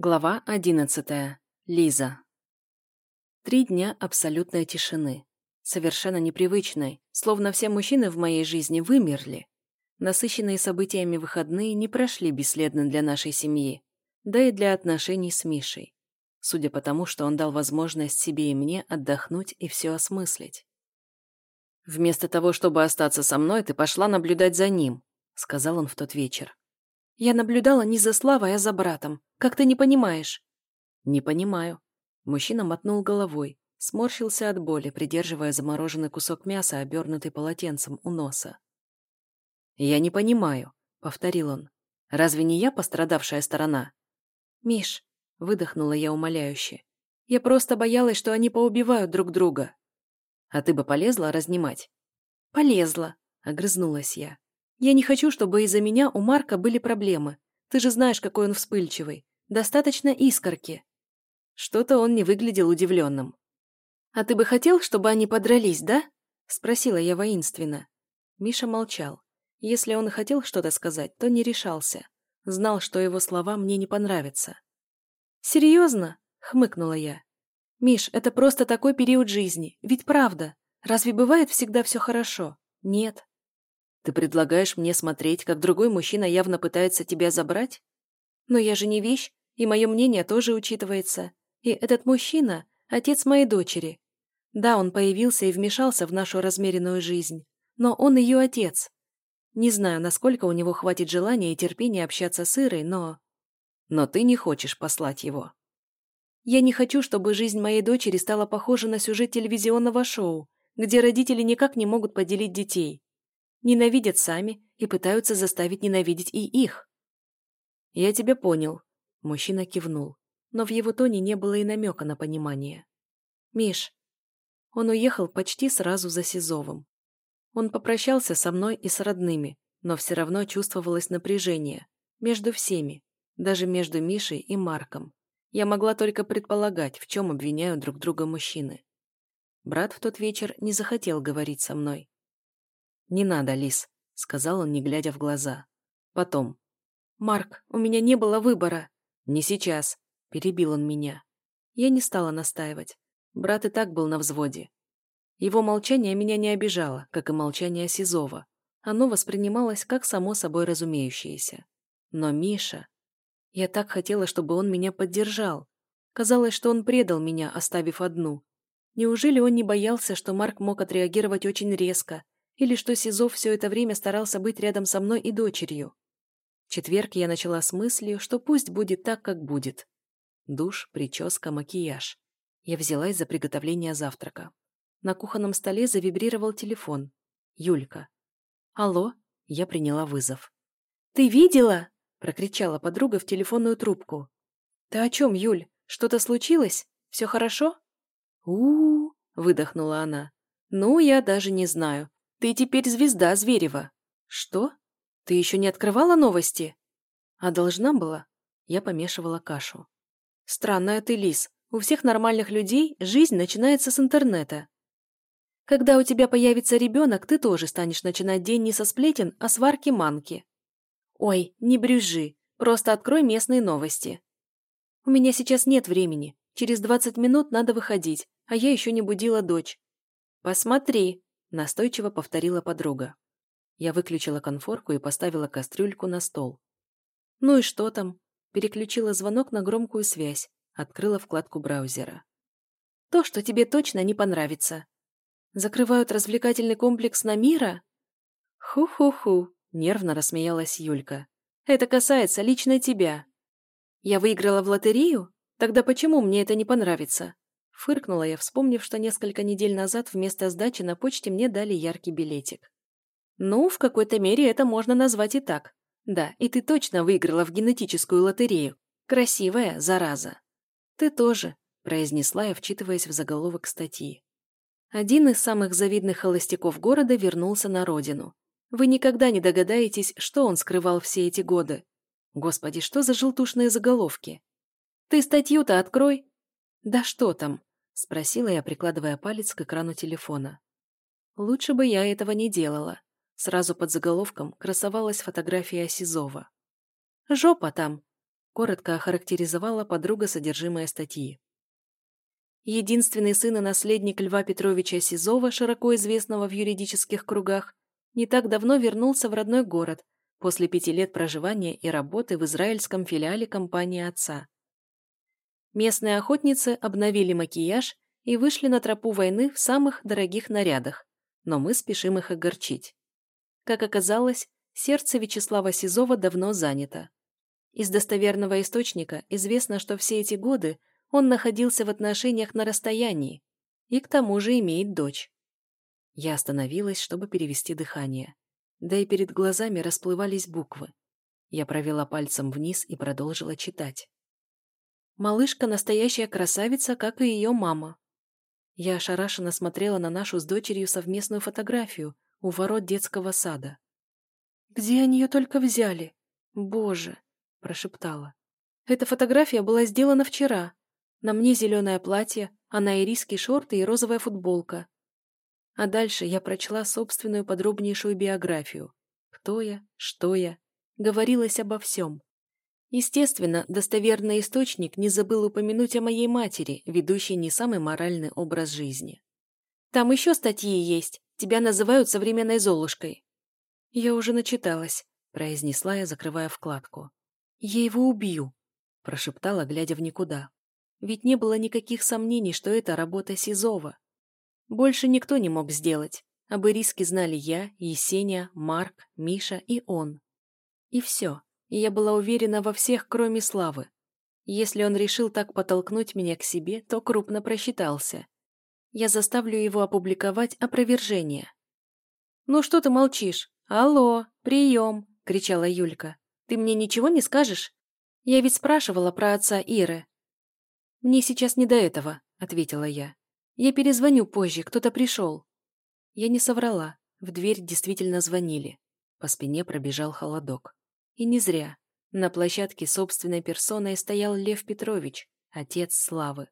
Глава одиннадцатая. Лиза. Три дня абсолютной тишины. Совершенно непривычной, словно все мужчины в моей жизни вымерли. Насыщенные событиями выходные не прошли бесследно для нашей семьи, да и для отношений с Мишей. Судя по тому, что он дал возможность себе и мне отдохнуть и все осмыслить. «Вместо того, чтобы остаться со мной, ты пошла наблюдать за ним», — сказал он в тот вечер. Я наблюдала не за Славой, а за братом. Как ты не понимаешь?» «Не понимаю». Мужчина мотнул головой, сморщился от боли, придерживая замороженный кусок мяса, обернутый полотенцем у носа. «Я не понимаю», — повторил он. «Разве не я пострадавшая сторона?» «Миш», — выдохнула я умоляюще, «я просто боялась, что они поубивают друг друга». «А ты бы полезла разнимать?» «Полезла», — огрызнулась я. Я не хочу, чтобы из-за меня у Марка были проблемы. Ты же знаешь, какой он вспыльчивый. Достаточно искорки. Что-то он не выглядел удивленным. «А ты бы хотел, чтобы они подрались, да?» Спросила я воинственно. Миша молчал. Если он хотел что-то сказать, то не решался. Знал, что его слова мне не понравятся. «Серьезно?» — хмыкнула я. «Миш, это просто такой период жизни. Ведь правда. Разве бывает всегда все хорошо? Нет. Ты предлагаешь мне смотреть, как другой мужчина явно пытается тебя забрать? Но я же не вещь, и мое мнение тоже учитывается. И этот мужчина – отец моей дочери. Да, он появился и вмешался в нашу размеренную жизнь, но он ее отец. Не знаю, насколько у него хватит желания и терпения общаться с Ирой, но... Но ты не хочешь послать его. Я не хочу, чтобы жизнь моей дочери стала похожа на сюжет телевизионного шоу, где родители никак не могут поделить детей. Ненавидят сами и пытаются заставить ненавидеть и их. «Я тебя понял», — мужчина кивнул, но в его тоне не было и намека на понимание. «Миш». Он уехал почти сразу за Сизовым. Он попрощался со мной и с родными, но все равно чувствовалось напряжение. Между всеми, даже между Мишей и Марком. Я могла только предполагать, в чем обвиняют друг друга мужчины. Брат в тот вечер не захотел говорить со мной. «Не надо, Лис», — сказал он, не глядя в глаза. «Потом». «Марк, у меня не было выбора». «Не сейчас», — перебил он меня. Я не стала настаивать. Брат и так был на взводе. Его молчание меня не обижало, как и молчание Сизова. Оно воспринималось как само собой разумеющееся. Но Миша... Я так хотела, чтобы он меня поддержал. Казалось, что он предал меня, оставив одну. Неужели он не боялся, что Марк мог отреагировать очень резко, или что Сизов все это время старался быть рядом со мной и дочерью. Четверг я начала с мыслью, что пусть будет так, как будет. Душ, прическа, макияж. Я взялась за приготовление завтрака. На кухонном столе завибрировал телефон. Юлька. «Алло?» Я приняла вызов. «Ты видела?» – прокричала подруга в телефонную трубку. «Ты о чем, Юль? Что-то случилось? Все хорошо?» у, -у, -у выдохнула она. «Ну, я даже не знаю. Ты теперь звезда Зверева. Что? Ты еще не открывала новости? А должна была? Я помешивала кашу. Странная ты, Лис. У всех нормальных людей жизнь начинается с интернета. Когда у тебя появится ребенок, ты тоже станешь начинать день не со сплетен, а с варки манки. Ой, не брюжи, просто открой местные новости. У меня сейчас нет времени. Через 20 минут надо выходить, а я еще не будила дочь. Посмотри, Настойчиво повторила подруга. Я выключила конфорку и поставила кастрюльку на стол. «Ну и что там?» Переключила звонок на громкую связь, открыла вкладку браузера. «То, что тебе точно не понравится. Закрывают развлекательный комплекс на Мира?» «Ху-ху-ху», — нервно рассмеялась Юлька. «Это касается лично тебя». «Я выиграла в лотерею? Тогда почему мне это не понравится?» Фыркнула я, вспомнив, что несколько недель назад вместо сдачи на почте мне дали яркий билетик. Ну, в какой-то мере это можно назвать и так. Да, и ты точно выиграла в генетическую лотерею. Красивая, зараза. Ты тоже, произнесла я, вчитываясь в заголовок статьи. Один из самых завидных холостяков города вернулся на родину. Вы никогда не догадаетесь, что он скрывал все эти годы. Господи, что за желтушные заголовки? Ты статью-то открой. Да что там? — спросила я, прикладывая палец к экрану телефона. Лучше бы я этого не делала. Сразу под заголовком красовалась фотография Сизова. «Жопа там!» — коротко охарактеризовала подруга содержимое статьи. Единственный сын и наследник Льва Петровича Сизова, широко известного в юридических кругах, не так давно вернулся в родной город после пяти лет проживания и работы в израильском филиале компании отца. Местные охотницы обновили макияж и вышли на тропу войны в самых дорогих нарядах, но мы спешим их огорчить. Как оказалось, сердце Вячеслава Сизова давно занято. Из достоверного источника известно, что все эти годы он находился в отношениях на расстоянии и к тому же имеет дочь. Я остановилась, чтобы перевести дыхание. Да и перед глазами расплывались буквы. Я провела пальцем вниз и продолжила читать. Малышка – настоящая красавица, как и ее мама. Я ошарашенно смотрела на нашу с дочерью совместную фотографию у ворот детского сада. «Где они ее только взяли? Боже!» – прошептала. «Эта фотография была сделана вчера. На мне зеленое платье, а на ириски шорты и розовая футболка. А дальше я прочла собственную подробнейшую биографию. Кто я, что я. Говорилось обо всем. Естественно, достоверный источник не забыл упомянуть о моей матери, ведущей не самый моральный образ жизни. «Там еще статьи есть. Тебя называют современной Золушкой». «Я уже начиталась», — произнесла я, закрывая вкладку. «Я его убью», — прошептала, глядя в никуда. Ведь не было никаких сомнений, что это работа Сизова. Больше никто не мог сделать. Об Ириске знали я, Есения, Марк, Миша и он. И все и я была уверена во всех, кроме Славы. Если он решил так потолкнуть меня к себе, то крупно просчитался. Я заставлю его опубликовать опровержение. «Ну что ты молчишь? Алло, прием!» — кричала Юлька. «Ты мне ничего не скажешь? Я ведь спрашивала про отца Иры». «Мне сейчас не до этого», — ответила я. «Я перезвоню позже, кто-то пришел». Я не соврала. В дверь действительно звонили. По спине пробежал холодок. И не зря. На площадке собственной персоной стоял Лев Петрович, отец Славы.